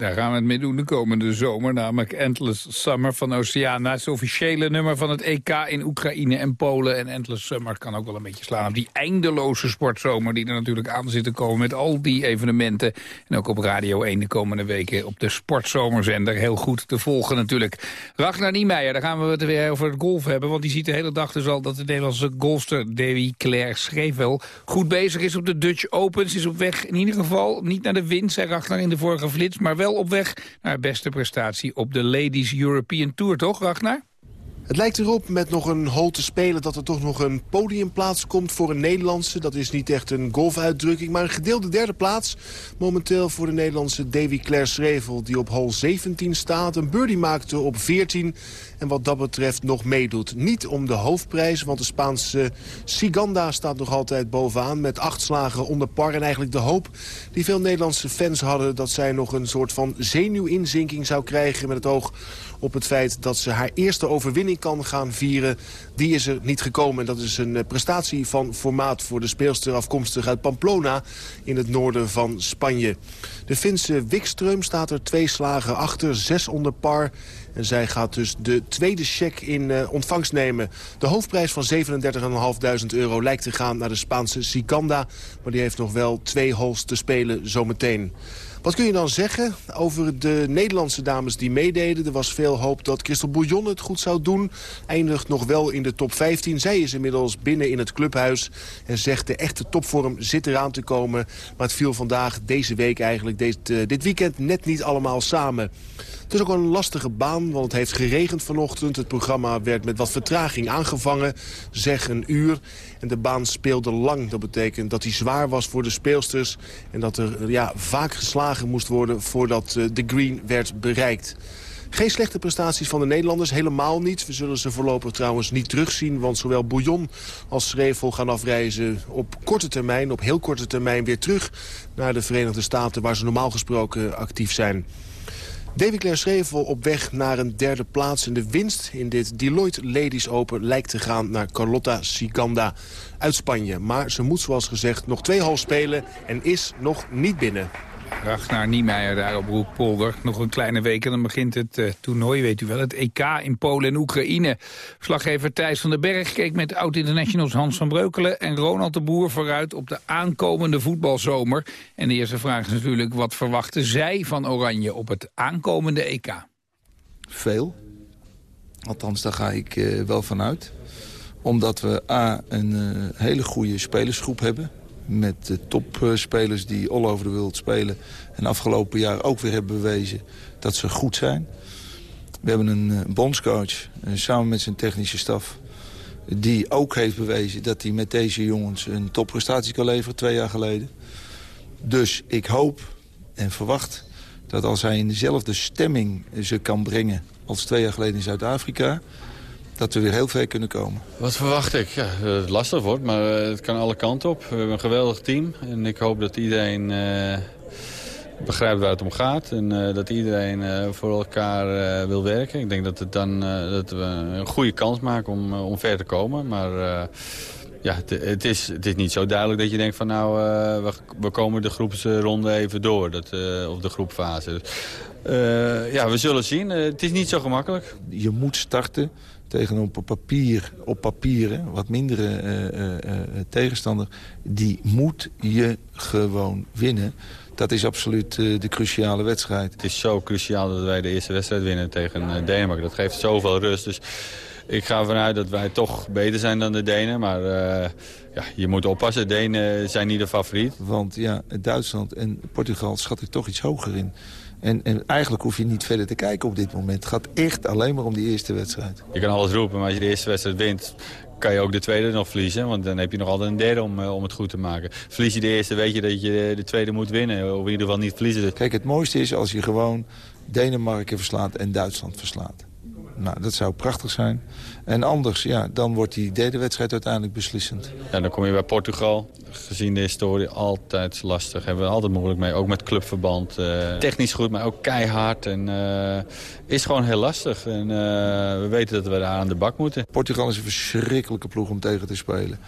Daar gaan we het mee doen de komende zomer. Namelijk Endless Summer van Oceana. Het officiële nummer van het EK in Oekraïne en Polen. En Endless Summer kan ook wel een beetje slaan op die eindeloze sportzomer... die er natuurlijk aan zit te komen met al die evenementen. En ook op Radio 1 de komende weken op de sportzomerzender. Heel goed te volgen natuurlijk. Ragnar Niemeyer, daar gaan we het weer over het golf hebben. Want die ziet de hele dag dus al dat de Nederlandse golfster Davy Claire Schrevel... goed bezig is op de Dutch Open. Ze is op weg in ieder geval niet naar de winst, zei Ragnar in de vorige flits... maar wel op weg naar beste prestatie op de Ladies European Tour, toch Ragnar? Het lijkt erop met nog een hole te spelen dat er toch nog een podiumplaats komt voor een Nederlandse. Dat is niet echt een golfuitdrukking, maar een gedeelde derde plaats. Momenteel voor de Nederlandse Davy Claire Schrevel die op hole 17 staat. Een birdie maakte op 14 en wat dat betreft nog meedoet. Niet om de hoofdprijs, want de Spaanse Siganda staat nog altijd bovenaan... met acht slagen onder par en eigenlijk de hoop die veel Nederlandse fans hadden... dat zij nog een soort van zenuwinzinking zou krijgen met het oog op het feit dat ze haar eerste overwinning kan gaan vieren. Die is er niet gekomen. Dat is een eh, prestatie van formaat voor de speelster afkomstig uit Pamplona in het noorden van Spanje. De Finse Wikström staat er twee slagen achter, zes onder par. En zij gaat dus de tweede check in uh, ontvangst nemen. De hoofdprijs van 37.500 euro lijkt te gaan naar de Spaanse Siganda. Maar die heeft nog wel twee holes te spelen zometeen. Wat kun je dan zeggen over de Nederlandse dames die meededen? Er was veel hoop dat Christel Bouillon het goed zou doen. Eindigt nog wel in de top 15. Zij is inmiddels binnen in het clubhuis. En zegt de echte topvorm zit eraan te komen. Maar het viel vandaag, deze week eigenlijk, dit, uh, dit weekend net niet allemaal samen. Het is ook een lastige baan, want het heeft geregend vanochtend. Het programma werd met wat vertraging aangevangen, zeg een uur. En de baan speelde lang. Dat betekent dat hij zwaar was voor de speelsters. En dat er ja, vaak geslagen moest worden voordat uh, de green werd bereikt. Geen slechte prestaties van de Nederlanders, helemaal niet. We zullen ze voorlopig trouwens niet terugzien... want zowel Bouillon als Schrevel gaan afreizen op korte termijn... op heel korte termijn weer terug naar de Verenigde Staten... waar ze normaal gesproken actief zijn. David Claire Schrevel op weg naar een derde plaats. De winst in dit Deloitte Ladies Open lijkt te gaan naar Carlotta Siganda uit Spanje. Maar ze moet zoals gezegd nog twee hal spelen en is nog niet binnen. Ragnar Niemeyer daar op Roekpolder. Nog een kleine week en dan begint het uh, toernooi, weet u wel. Het EK in Polen en Oekraïne. Verslaggever Thijs van den Berg keek met oud-internationals Hans van Breukelen... en Ronald de Boer vooruit op de aankomende voetbalzomer. En de eerste vraag is natuurlijk, wat verwachten zij van Oranje op het aankomende EK? Veel. Althans, daar ga ik uh, wel vanuit. Omdat we A, een uh, hele goede spelersgroep hebben met de topspelers die all over de wereld spelen... en afgelopen jaar ook weer hebben bewezen dat ze goed zijn. We hebben een uh, bondscoach, uh, samen met zijn technische staf... die ook heeft bewezen dat hij met deze jongens een topprestatie kan leveren... twee jaar geleden. Dus ik hoop en verwacht dat als hij in dezelfde stemming ze kan brengen... als twee jaar geleden in Zuid-Afrika dat we weer heel ver kunnen komen. Wat verwacht ik? Ja, het lastig wordt, maar het kan alle kanten op. We hebben een geweldig team en ik hoop dat iedereen uh, begrijpt waar het om gaat. En dat iedereen voor elkaar wil werken. Ik denk dat, het dan, dat we een goede kans maken om, om ver te komen. Maar ja, het, is, het is niet zo duidelijk dat je denkt van nou, we, we komen de groepsronde even door. Dat, of de groepfase. Dus, ja, we zullen zien. het is niet zo gemakkelijk. Je moet starten tegen een op papier, op papier wat mindere tegenstander... die moet je gewoon winnen. Dat is absoluut de cruciale wedstrijd. Het is zo cruciaal dat wij de eerste wedstrijd winnen tegen Denemarken. Dat geeft zoveel rust. Dus ik ga ervan uit dat wij toch beter zijn dan de Denen. Maar ja, je moet oppassen. De Denen zijn niet de favoriet. Want ja, Duitsland en Portugal schat ik toch iets hoger in. En, en, eigenlijk hoef je niet verder te kijken op dit moment. Het gaat echt alleen maar om die eerste wedstrijd. Je kan alles roepen, maar als je de eerste wedstrijd wint... kan je ook de tweede nog verliezen. Want dan heb je nog altijd een derde om, om het goed te maken. Verlies je de eerste, weet je dat je de tweede moet winnen. Of in ieder geval niet verliezen. Kijk, het mooiste is als je gewoon Denemarken verslaat en Duitsland verslaat. Nou, dat zou prachtig zijn. En anders, ja, dan wordt die derde wedstrijd uiteindelijk beslissend. Ja, dan kom je bij Portugal. Gezien de historie, altijd lastig. Hebben we altijd moeilijk mee. Ook met clubverband. Uh, technisch goed, maar ook keihard. En uh, is gewoon heel lastig. En uh, we weten dat we daar aan de bak moeten. Portugal is een verschrikkelijke ploeg om tegen te spelen.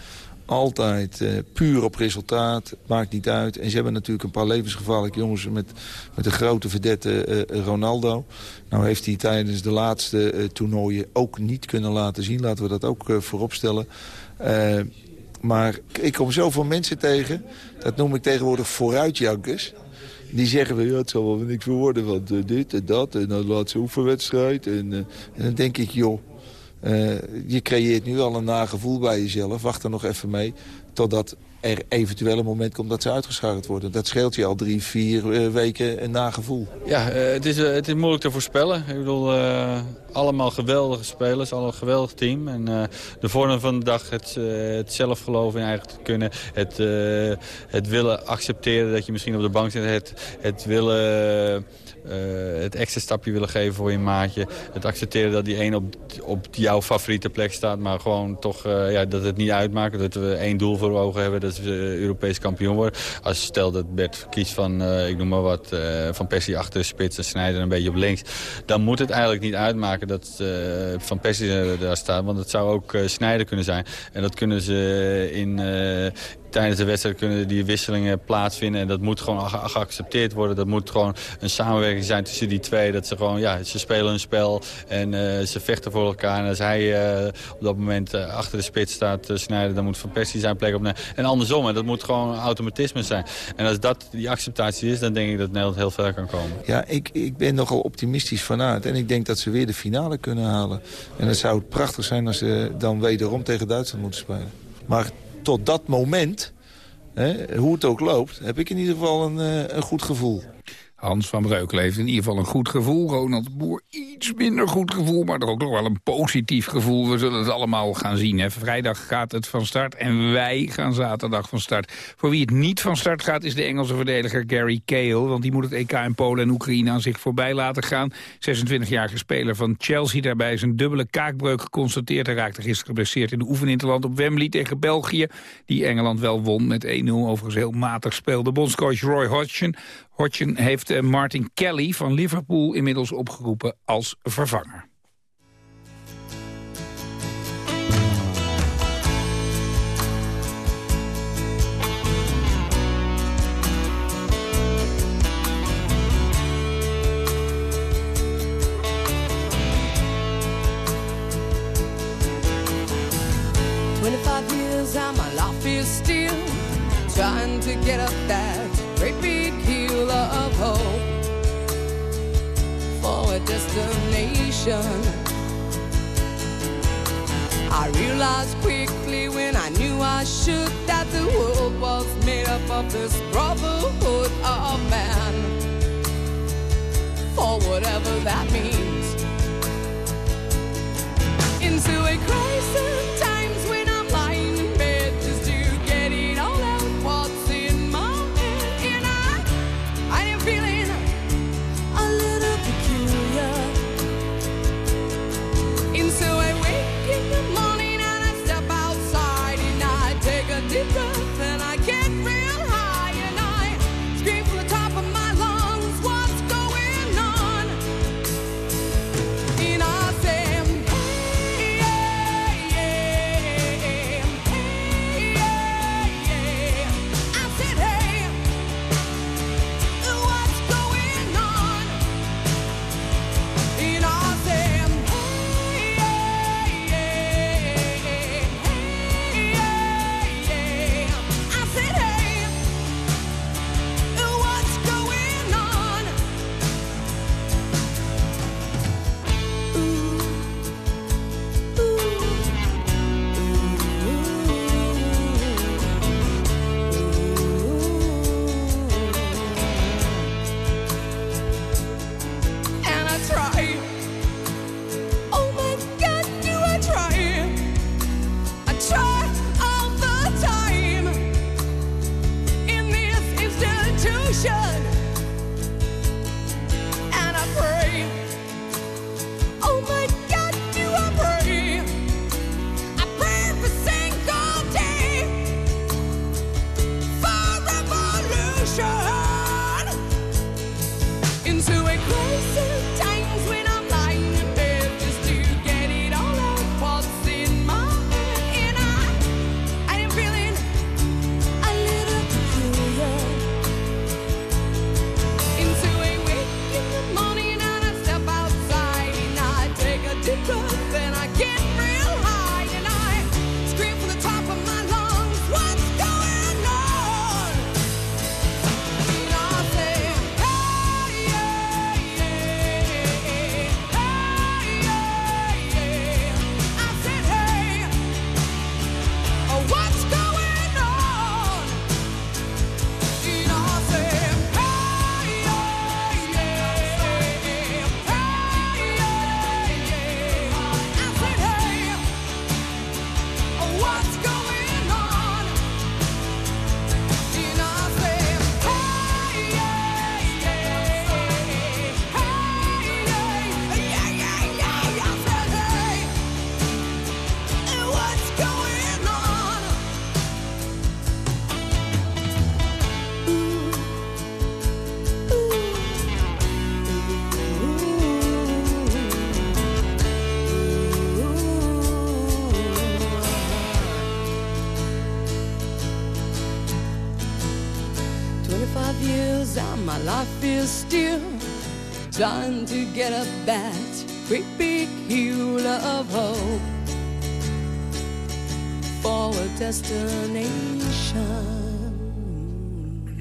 Altijd uh, puur op resultaat, maakt niet uit. En ze hebben natuurlijk een paar levensgevaarlijke jongens... met, met de grote verdette uh, Ronaldo. Nou heeft hij tijdens de laatste toernooien ook niet kunnen laten zien. Laten we dat ook voorop stellen. maar ik kom zoveel mensen tegen. Dat noem ik tegenwoordig vooruitjankers. Die zeggen, wel, ja, het zal wel niks voor worden, want dit en dat. En dan laatste oefenwedstrijd. En, en dan denk ik, joh... Uh, je creëert nu al een nagevoel bij jezelf. Wacht er nog even mee totdat er eventueel een moment komt dat ze uitgeschakeld worden. Dat scheelt je al drie, vier uh, weken een nagevoel. Ja, uh, het, is, het is moeilijk te voorspellen. Ik bedoel, allemaal geweldige spelers, al een geweldig team. En de vorm van de dag, het, het zelfgeloof in eigen te kunnen. Het, het willen accepteren dat je misschien op de bank zit. Het, het willen uh, het extra stapje willen geven voor je maatje. Het accepteren dat die één op, op jouw favoriete plek staat. Maar gewoon toch uh, ja, dat het niet uitmaakt. Dat we één doel voor ogen hebben. Dat we Europees kampioen worden. Als stel dat Bert kiest van, uh, ik noem maar wat, Van Persie achter de spits en Snijder een beetje op links. Dan moet het eigenlijk niet uitmaken dat Van Persie daar staat. Want het zou ook Snijder kunnen zijn. En dat kunnen ze in, tijdens de wedstrijd kunnen die wisselingen plaatsvinden. En dat moet gewoon geaccepteerd worden. Dat moet gewoon een samenwerking zijn tussen die twee. Dat ze gewoon, ja, ze spelen een spel en uh, ze vechten voor elkaar. En als hij uh, op dat moment uh, achter de spits staat te snijden, dan moet Van Persie zijn plek opnemen. En andersom, en dat moet gewoon automatisme zijn. En als dat die acceptatie is, dan denk ik dat Nederland heel ver kan komen. Ja, ik, ik ben nogal optimistisch vanuit. En ik denk dat ze weer de finale kunnen halen. En het zou prachtig zijn als ze dan wederom tegen Duitsland moeten spelen. Maar tot dat moment, hè, hoe het ook loopt, heb ik in ieder geval een, eh, een goed gevoel. Hans van Breukelen heeft in ieder geval een goed gevoel. Ronald Boer iets minder goed gevoel, maar toch ook nog wel een positief gevoel. We zullen het allemaal gaan zien. Hè. Vrijdag gaat het van start en wij gaan zaterdag van start. Voor wie het niet van start gaat is de Engelse verdediger Gary Cahill. Want die moet het EK in Polen en Oekraïne aan zich voorbij laten gaan. 26-jarige speler van Chelsea daarbij zijn dubbele kaakbreuk geconstateerd. Hij raakte gisteren geblesseerd in de oefeninterland op Wembley tegen België. Die Engeland wel won met 1-0. Overigens heel matig speelde bondscoach Roy Hodgson Hodgson heeft eh, Martin Kelly van Liverpool inmiddels opgeroepen als vervanger. years and my life is still trying to get up that great of hope for a destination. I realized quickly when I knew I should that the world was made up of this brotherhood of man. For whatever that means. Into a crisis trying to get up that great big hill of hope for a destination.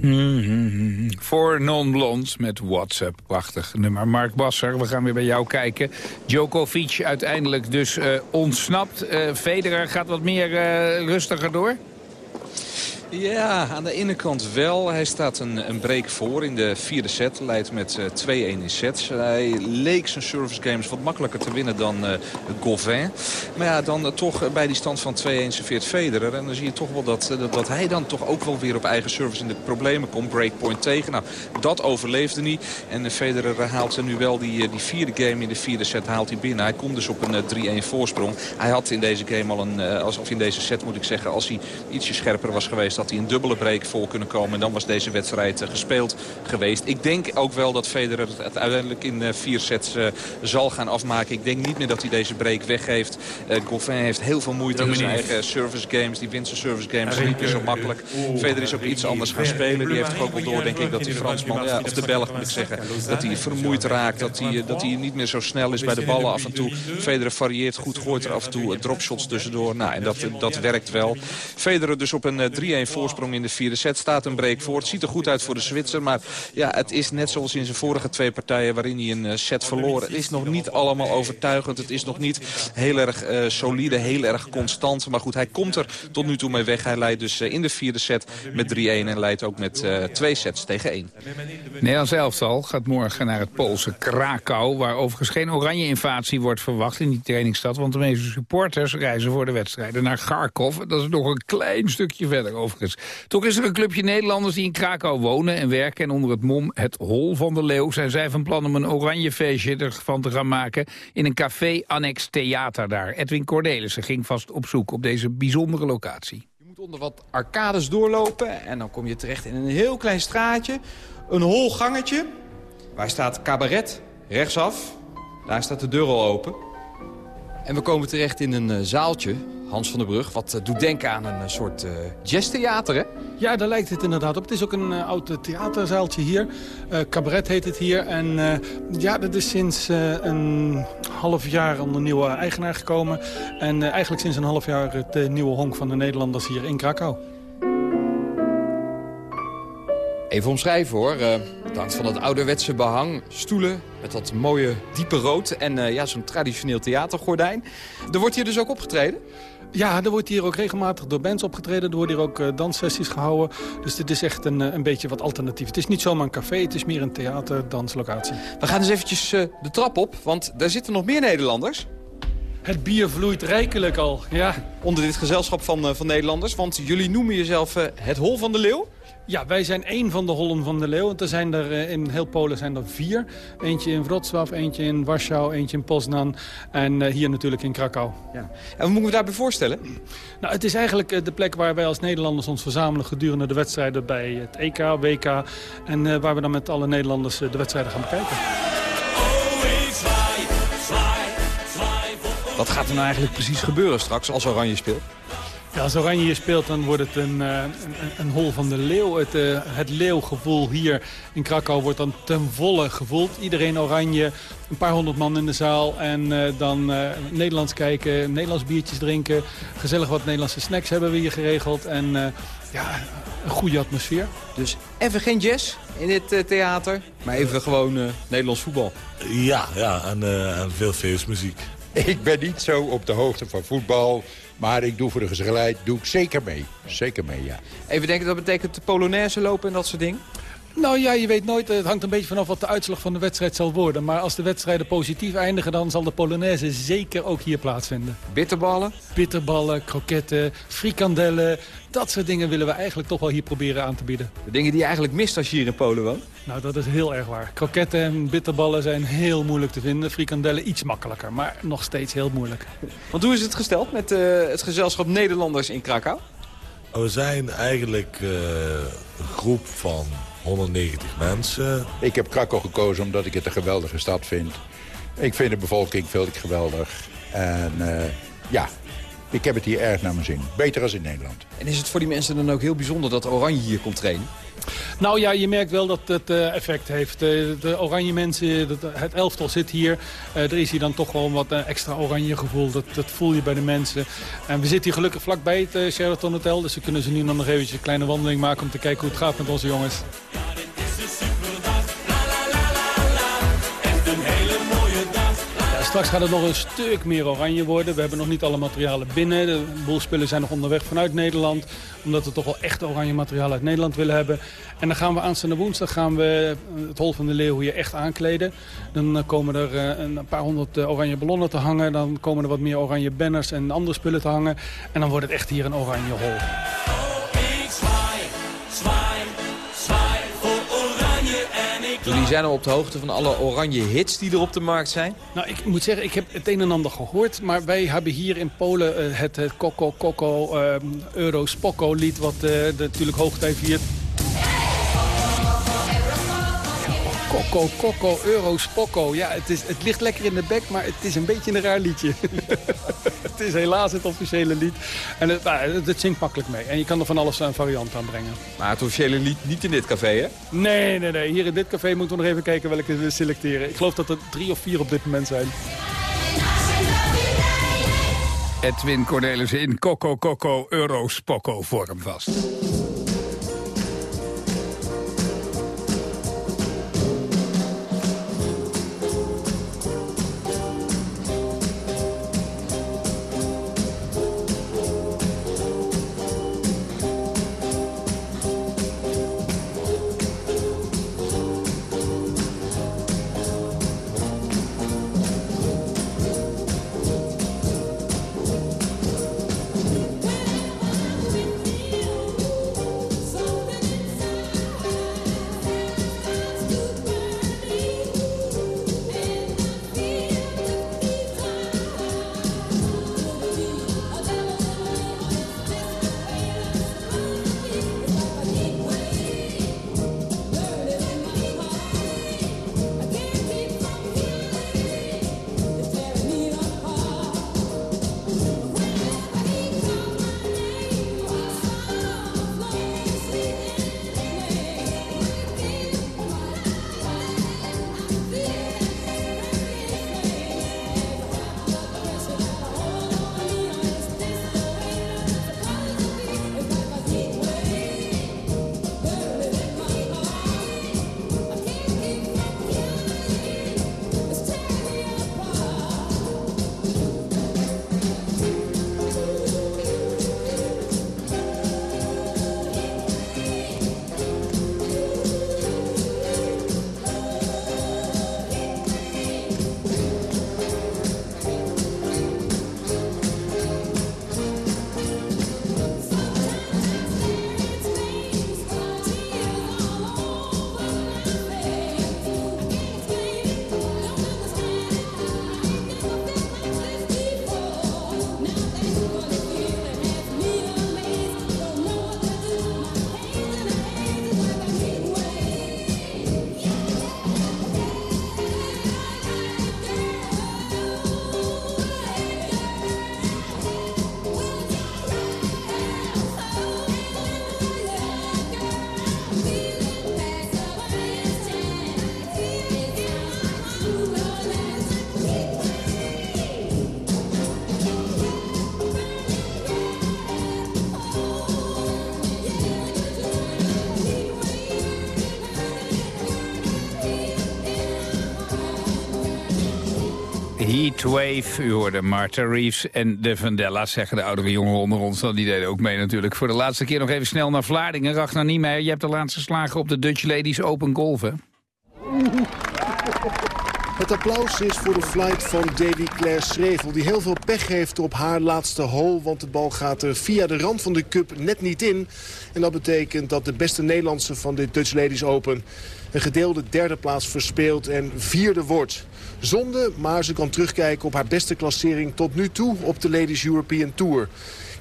Mhm. Voor non-blond met WhatsApp. Prachtig nummer. Mark Basser, we gaan weer bij jou kijken. Djokovic uiteindelijk dus eh, ontsnapt. Eh Federer gaat wat meer eh, rustiger door. Ja, aan de ene kant wel. Hij staat een, een break voor in de vierde set. Leidt met eh, 2-1 in sets. Hij leek zijn service games wat makkelijker te winnen dan eh Gauvin. Maar ja, dan eh, toch eh, bij die stand van 2-1 serveert Federer. En dan zie je toch wel dat, eh, dat, hij dan toch ook wel weer op eigen service in de problemen komt. Breakpoint tegen. Nou, dat overleefde niet. En eh, Federer haalt nu wel die, eh, die vierde game in de vierde set haalt hij binnen. Hij komt dus op een eh, 3-1 voorsprong. Hij had in deze game al een, eh, als- of in deze set moet ik zeggen, als hij ietsje scherper was geweest, had hij een dubbele break voor kunnen komen. En dan was deze wedstrijd eh, gespeeld geweest. Ik denk ook wel dat Federer het uiteindelijk in eh, vier sets eh, zal gaan afmaken. Ik denk niet meer dat hij deze break weggeeft. Goffin heeft heel veel moeite met zijn eigen service games. Die wint zijn service games niet meer zo makkelijk. Federer is ook iets anders gaan spelen. Die heeft ook wel door, denk ik, dat die Fransman, ja, of de Belg moet ik zeggen, dat hij vermoeid raakt. Dat hij, dat hij niet meer zo snel is bij de ballen af en toe. Federer varieert goed, gooit er af en toe dropshots tussendoor. Nou, en dat, dat werkt wel. Federer dus op een eh, 3-1 voorsprong in de vierde set. Staat een break voor. Het ziet er goed uit voor de Zwitser. Maar ja, het is net zoals in zijn vorige twee partijen waarin hij een eh, set verloor. Het is nog niet allemaal overtuigend. Het is nog niet heel erg eh, solide, heel erg constant. Maar goed, hij komt er tot nu toe mee weg. Hij leidt dus eh, in de vierde set met 3-1 en leidt ook met twee sets tegen 1. Nederlands elftal gaat morgen naar het Poolse Krakau... waar overigens geen oranje invasie wordt verwacht in die trainingsstad... want de meeste supporters reizen voor de wedstrijden naar Kharkov. Dat is nog een klein stukje verder overigens. Toch is er een clubje Nederlanders die in Krakau wonen en werken... en onder het mom het Hol van de Leeuw zijn zij van plan om een oranje feestje ervan te gaan maken... in een café-annex theater daar. Edwin Cornelissen ging vast op zoek op deze bijzondere locatie. onder wat arcades doorlopen. En dan kom je terecht in een heel klein straatje. Een hol gangetje. Waar staat cabaret, rechtsaf. Daar staat de deur al open. En we komen terecht in een eh, zaaltje, Hans van der Brug. Wat eh, doet denken aan een eh, soort eh, jazztheater, hè? Ja, daar lijkt het inderdaad op. Het is ook een uh, oud theaterzaaltje hier. Uh, cabaret heet het hier. En uh, ja, dat is sinds een half jaar onder nieuwe eigenaar gekomen. En eigenlijk sinds een half jaar het nieuwe honk van de Nederlanders hier in Krakau. Even omschrijven hoor. Uh, het hangt van het ouderwetse behang, stoelen met dat mooie diepe rood en uh, ja, zo'n traditioneel theatergordijn. Er wordt hier dus ook opgetreden? Ja, er wordt hier ook regelmatig door bands opgetreden. Er worden hier ook uh, danssessies gehouden. Dus dit is echt een, een beetje wat alternatief. Het is niet zomaar een café, het is meer een theaterdanslocatie. We gaan eens eventjes de trap op, want daar zitten nog meer Nederlanders. Het bier vloeit rijkelijk al, ja. Onder dit gezelschap van, van Nederlanders, want jullie noemen jezelf het Hol van de Leeuw? Ja, wij zijn één van de hollen van de leeuw. Want er zijn er in heel Polen zijn er vier. Eentje in Wrocław, eentje in Warschau, eentje in Poznan en uh, hier natuurlijk in Krakau. Ja. En wat moeten we daarbij voorstellen? Nou, het is eigenlijk de plek waar wij als Nederlanders ons verzamelen gedurende de wedstrijden bij het EK, WK. En waar we dan met alle Nederlanders de wedstrijden gaan bekijken. Wat gaat er nou eigenlijk precies gebeuren straks als Oranje speelt? Ja, als Oranje hier speelt, dan wordt het een, uh, een, een hol van de leeuw. Het, uh, het leeuwgevoel hier in Krakau wordt dan ten volle gevoeld. Iedereen oranje, een paar honderd man in de zaal. En uh, dan Nederlands kijken, Nederlands biertjes drinken. Gezellig wat Nederlandse snacks hebben we hier geregeld. En ja, een goede atmosfeer. Dus even geen jazz in dit theater, maar even gewoon Nederlands voetbal. Ja, ja en, en veel feestmuziek. Ik ben niet zo op de hoogte van voetbal... Maar ik doe voor de gezelligheid doe ik zeker mee. Zeker mee, ja. Even denken, dat betekent de Polonaise lopen en dat soort dingen? Nou ja, je weet nooit. Het hangt een beetje vanaf wat de uitslag van de wedstrijd zal worden. Maar als de wedstrijden positief eindigen, dan zal de Polonaise zeker ook hier plaatsvinden. Bitterballen? Bitterballen, kroketten, frikandellen. Dat soort dingen willen we eigenlijk toch wel hier proberen aan te bieden. De dingen die je eigenlijk mist als je hier in Polen woont? Nou, dat is heel erg waar. Kroketten en bitterballen zijn heel moeilijk te vinden. Frikandellen iets makkelijker, maar nog steeds heel moeilijk. Want hoe is het gesteld met uh, het gezelschap Nederlanders in Krakau? We zijn eigenlijk uh, een groep van 190 mensen. Ik heb Krakau gekozen omdat ik het een geweldige stad vind. Ik vind de bevolking ik geweldig. En uh, ja, Ik heb het hier erg naar mijn zin. Beter als in Nederland. En is het voor die mensen dan ook heel bijzonder dat Oranje hier komt trainen? Nou ja, je merkt wel dat het uh, effect heeft. Uh, de oranje mensen, dat, het elftal zit hier. Er is hier dan toch wel wat extra oranje gevoel. Dat, dat voel je bij de mensen. En we zitten hier gelukkig vlakbij het Sheraton Hotel. Dus we kunnen ze nu nog eventjes een kleine wandeling maken... om te kijken hoe het gaat met onze jongens. Straks gaat het nog een stuk meer oranje worden. We hebben nog niet alle materialen binnen. De boel spullen zijn nog onderweg vanuit Nederland. Omdat we toch wel echt oranje materiaal uit Nederland willen hebben. En dan gaan we aanstaande woensdag gaan we het Hol van de Leeuw hier echt aankleden. Dan eh, komen er eh, een paar honderd eh, oranje ballonnen te hangen. Dan komen er wat meer oranje banners en andere spullen te hangen. En dan wordt het echt hier een oranje hol. Jullie zijn al op de hoogte van alle oranje hits die er op de markt zijn? Nou, ik moet zeggen, ik heb het een en ander gehoord. Maar wij hebben hier in Polen uh, het, het Coco Coco uh, Euro Spokko lied... wat uh, natuurlijk hoogtijd viert. Coco, Coco, Euro, Spokko. Ja, het, is, het ligt lekker in de bek, maar het is een beetje een raar liedje. het is helaas het officiële lied. En het, nou, het, het, zingt makkelijk mee. En je kan er van alles een variant aan brengen. Maar het officiële lied niet in dit café, hè? Nee, nee, nee. Hier in dit café moeten we nog even kijken welke we selecteren. Ik geloof dat er drie of vier op dit moment zijn. Edwin Cornelis in Coco Coco Euro Spokko vorm vast. Heatwave, u hoorde Martha Reeves en de Vandellas, zeggen de oudere jongen onder ons. Dan die deden ook mee natuurlijk. Voor de laatste keer nog even snel naar Vlaardingen. Ragnar Niemeyer, je hebt de laatste slagen op de Dutch Ladies Open Golf, hè? Het applaus is voor de flight van Davy Claire Schrevel... die heel veel pech heeft op haar laatste hole... want de bal gaat er via de rand van de cup net niet in. En dat betekent dat de beste Nederlandse van de Dutch Ladies Open... een gedeelde derde plaats verspeelt en vierde wordt. Zonde, maar ze kan terugkijken op haar beste klassering tot nu toe op de Ladies European Tour.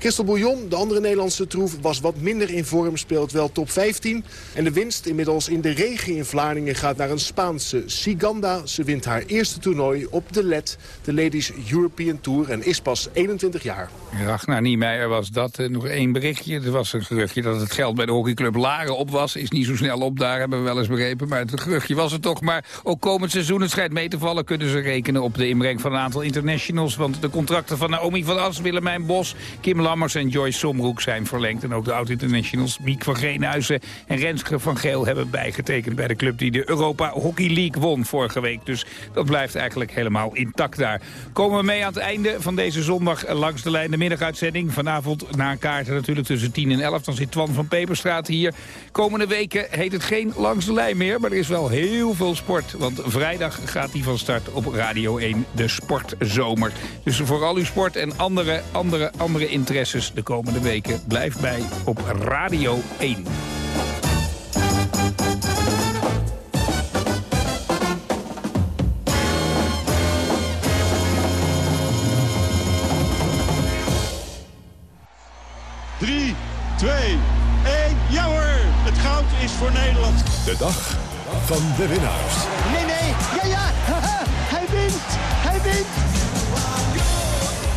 Christel Bouillon, de andere Nederlandse troef, was wat minder in vorm. Speelt wel top 15. En de winst inmiddels in de regen in Vlaardingen gaat naar een Spaanse Siganda. Ze wint haar eerste toernooi op de LED, de Ladies European Tour. En is pas 21 jaar. Ragnar Niemeyer was dat. Eh, nog één berichtje. Er was een geruchtje dat het geld bij de hockeyclub Laren op was. Is niet zo snel op daar, hebben we wel eens begrepen. Maar het geruchtje was het toch. Maar ook komend seizoen, het schijnt mee te vallen... kunnen ze rekenen op de inbreng van een aantal internationals. Want de contracten van Naomi van As, Willemijn Bos... Kim Lammers en Joyce Somroek zijn verlengd. En ook de oud-internationals Miek van Greenhuizen en Renske van Geel... hebben bijgetekend bij de club die de Europa Hockey League won vorige week. Dus dat blijft eigenlijk helemaal intact daar. Komen we mee aan het einde van deze zondag langs de lijn de middaguitzending. Vanavond na kaarten natuurlijk tussen 10 en 11. Dan zit Twan van Peperstraat hier. Komende weken heet het geen langs de lijn meer. Maar er is wel heel veel sport. Want vrijdag gaat hij van start op Radio 1, de Sportzomer. Dus voor al uw sport en andere, andere, andere interesses de komende weken... blijf bij op Radio 1. Drie, twee, één. Ja hoor, het goud is voor Nederland. De dag van de winnaars. Nee, nee, ja, ja, haha, hij wint, hij wint.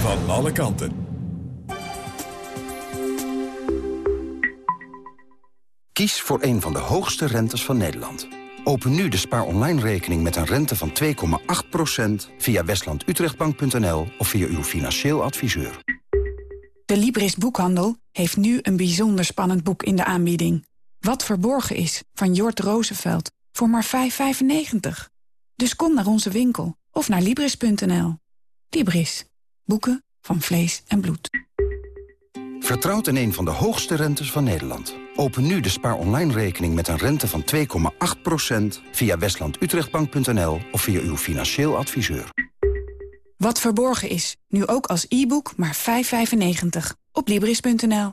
van alle kanten. Kies voor een van de hoogste rentes van Nederland. Open nu de Spaar Online rekening met een rente van 2,8% via westlandutrechtbank.nl of via uw financieel adviseur. De Libris Boekhandel heeft nu een bijzonder spannend boek in de aanbieding. Wat verborgen is, van Jort Roosevelt, voor maar 5,95. Dus kom naar onze winkel of naar Libris.nl. Libris. Boeken van vlees en bloed. Vertrouwd in een van de hoogste rentes van Nederland. Open nu de Spaar Online rekening met een rente van 2,8% via westlandutrechtbank.nl of via uw financieel adviseur. Wat verborgen is, nu ook als e-book maar 5,95. Op Libris.nl.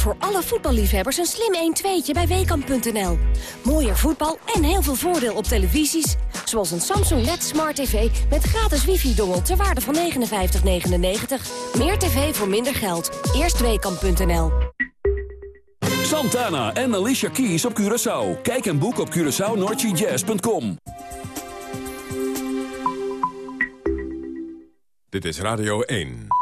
Voor alle voetballiefhebbers een slim 1-2'tje bij Weekamp.nl. Mooier voetbal en heel veel voordeel op televisies. Zoals een Samsung LED Smart TV met gratis wifi-dongel ter waarde van 59,99. Meer tv voor minder geld. Eerst Weekamp.nl. Santana en Alicia Keys op Curaçao. Kijk en boek op CuraçaoNoordseaJazz.com. Dit is Radio 1.